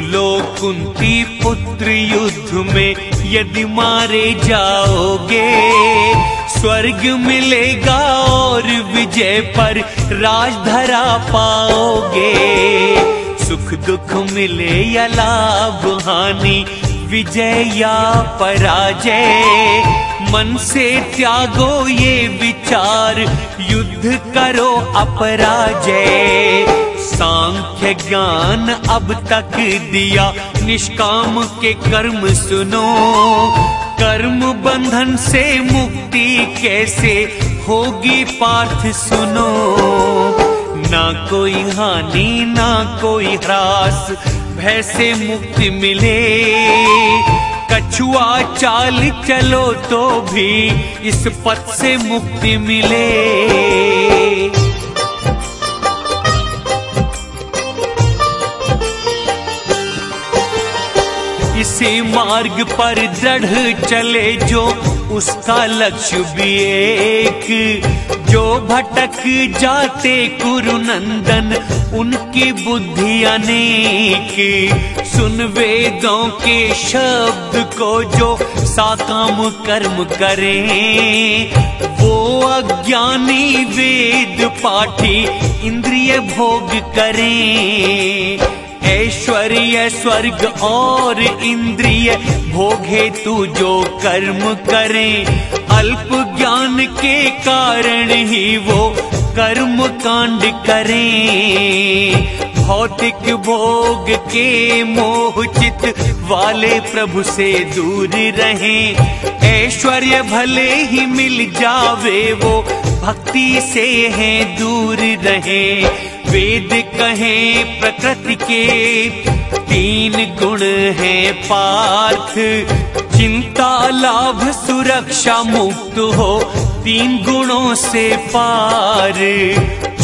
लो कुंती पुत्र युद्ध में यदि मारे जाओगे, स्वर्ग मिलेगा और विजय पर राजधरा पाओगे। सुख दुख मिले या लाभ, हानि, विजय या पराजय, मन से त्यागो ये विचार, युद्ध करो अपराजय। सांख्य ज्ञान अब तक दिया। निष्काम के कर्म सुनो। कर्म बंधन से मुक्ति कैसे होगी पार्थ सुनो। ना कोई हानि, ना कोई ह्रास, भय से मुक्ति मिले। कछुआ चाल चलो तो भी इस पथ से मुक्ति मिले। इसी मार्ग पर दृढ़ चले जो उसका लक्ष्य भी एक। जो भटक जाते कुरु नंदन उनकी बुद्धि अनेक। सुन वेदों के शब्द को जो साकाम कर्म करें। वो अज्ञानी वेद पाठी, इंद्रिय भोग करें। ऐश्वर्य, स्वर्ग और इंद्रिय, भोगे तू जो कर्म करें। अल्प ज्ञान के कारण ही वो कर्म कांड करें। भौतिक भोग के मोहचित वाले प्रभु से दूर रहें। ऐश्वर्य भले ही मिल जावे, वो भक्ति से है दूर रहे। वेद कहें प्रकृति के, तीन गुण हैं पार्थ। चिंता, लाभ, सुरक्षा, मुक्त हो, तीन गुणों से पार।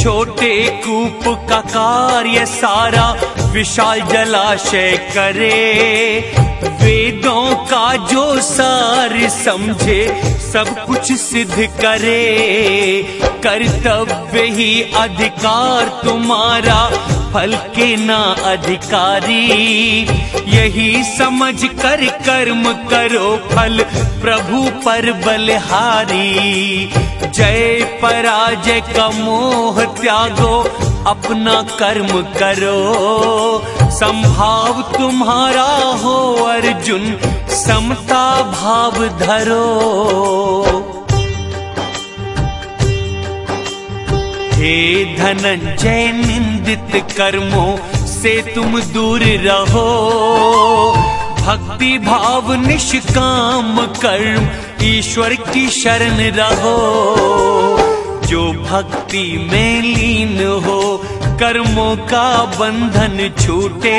छोटे कूप का कार्य सारा, विशाल जलाशय करे। वेदों का जो सार समझे सब कुछ सिद्ध करे, कर्तव्य ही अधिकार तुम्हारा, फल के ना अधिकारी। यही समझ कर कर्म करो फल, प्रभु पर बलहारी। जय पराजय का मोह त्यागो अपना कर्म करो। संभाव तुम्हारा हो, अर्जुन, समता भाव धरो। हे धनंजय, निंदित कर्मों से तुम दूर रहो। भक्ति भाव निष्काम कर्म, ईश्वर की शरण रहो। जो भक्ति में लीन हो, कर्मों का बंधन छूटे।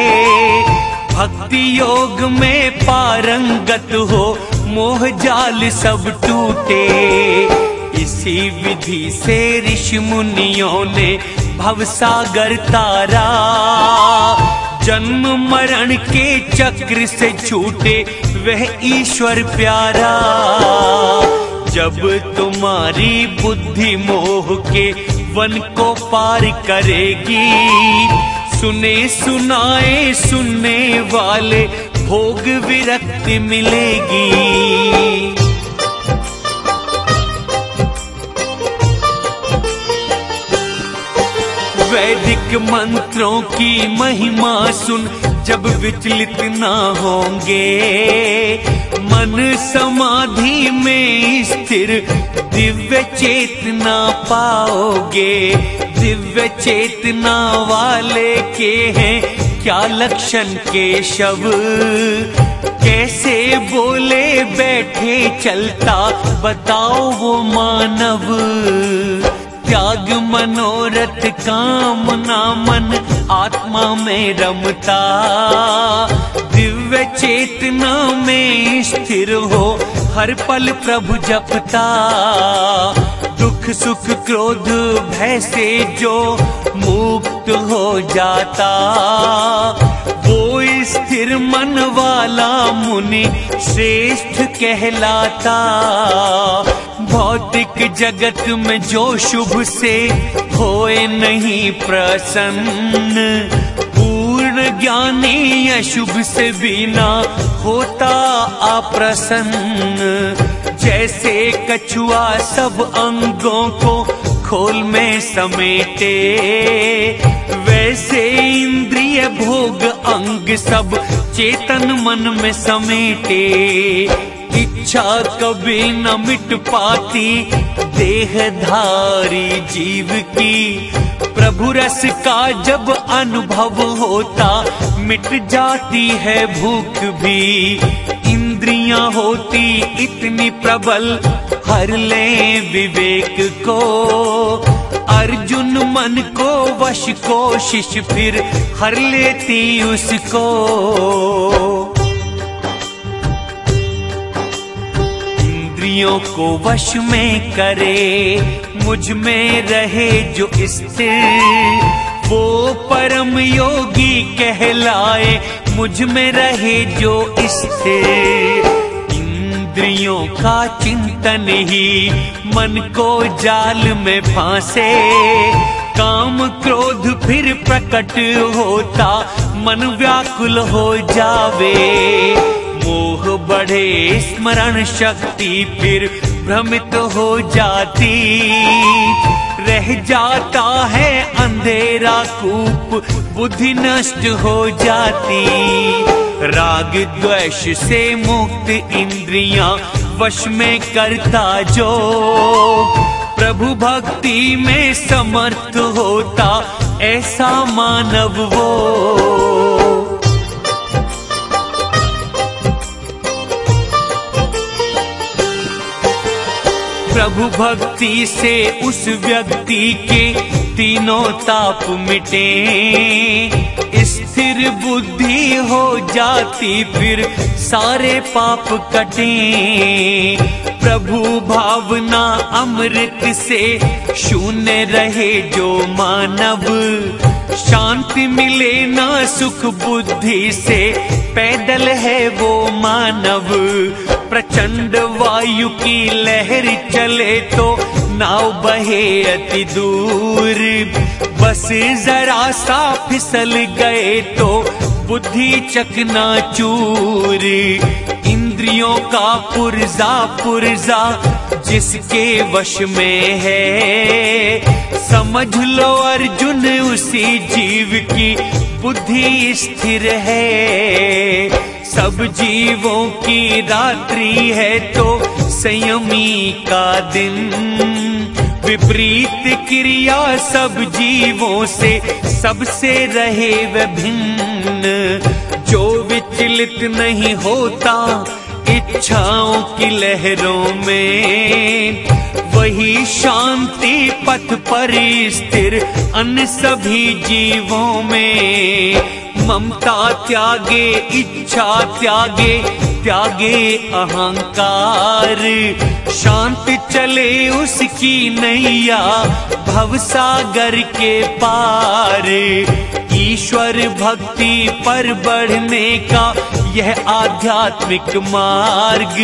भक्ति योग में पारंगत हो, मोह जाल सब टूटे। इसी विधि से ऋषि मुनियों ने भवसागर तारा। जन्म मरण के चक्र से छूटे, वह ईश्वर प्यारा। जब तुम्हारी बुद्धि मोह के वन को पार करेगी। सुने सुनाए सुनने वाले भोग विरक्ति मिलेगी। वैदिक मंत्रों की महिमा सुन जब विचलित ना होंगे। मन समाधि में स्थिर। दिव्य चेतना पाओगे। दिव्य चेतना वाले के हैं क्या लक्षण के शव कैसे बोले बैठे चलता? बताओ वो मानव। त्याग मनोरथ कामना मन आत्मा में रमता। दिव्य चेतना में स्थिर हो, हर पल प्रभु जपता। दुख, सुख, क्रोध, भय से जो मुक्त हो जाता। वो स्थिर मन वाला मुनि श्रेष्ठ कहलाता। भौतिक जगत में जो शुभ से होए नहीं प्रसन्न ज्ञानी अशुभ से बिना होता अप्रसन्न। जैसे कछुआ सब अंगों को खोल में समेटे, वैसे इंद्रिय भोग अंग सब चेतन मन में समेटे। इच्छा कभी न मिट पाती, देहधारी जीव की प्रभु रस का जब अनुभव होता, मिट जाती है भूख भी। इंद्रियाँ होती इतनी प्रबल, हर ले विवेक को। अर्जुन मन को वश कोशिश फिर हर लेती उसको। इंद्रियों को वश में करे, मुझमें रहे जो स्थिर। वो परम योगी कहलाए, मुझमें रहे जो स्थिर। इंद्रियों का चिंतन ही मन को जाल में फांसे। काम क्रोध फिर प्रकट होता, मन व्याकुल हो जावे। मोह बढ़े स्मरण शक्ति फिर भ्रमित हो जाती। रह जाता है अंधेरा कूप, बुद्धि नष्ट हो जाती। राग द्वेष से मुक्त इंद्रियाँ वश में करता जो। प्रभु भक्ति में समर्थ होता, ऐसा मानव वो। प्रभु भक्ति से उस व्यक्ति के तीनों ताप मिटे। स्थिर बुद्धि हो जाती, फिर सारे पाप कटे। प्रभु भावना अमृत से शून्य रहे जो मानव। शांति मिले ना सुख बुद्धि से, पैदल है वो मानव। प्रचंड वायु की लहर चले तो नाव बहे अति दूर। बस जरा सा फिसल गए तो बुद्धि चकना चूर। इंद्रियों का पुरजा पुरजा जिसके वश में है। समझ लो अर्जुन, उसी जीव की बुद्धि स्थिर है। सब जीवों की रात्रि है तो संयमी का दिन। विपरीत क्रिया सब जीवों से सबसे रहे विभिन्न। जो विचलित नहीं होता इच्छाओं की लहरों में, वही शांति पथ पर स्थिर अन्य सभी जीवों में। ममता त्यागे, इच्छा त्यागे त्यागे अहंकार। शांत चले उसकी नैया भवसागर के पार। ईश्वर भक्ति पर बढ़ने का यह आध्यात्मिक मार्ग।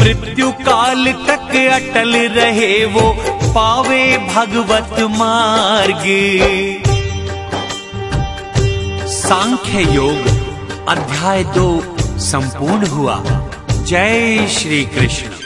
मृत्यु काल तक अटल रहे वो पावे भगवत मार्ग। सांख्य योग अध्याय दो संपूर्ण हुआ। जय श्री कृष्ण।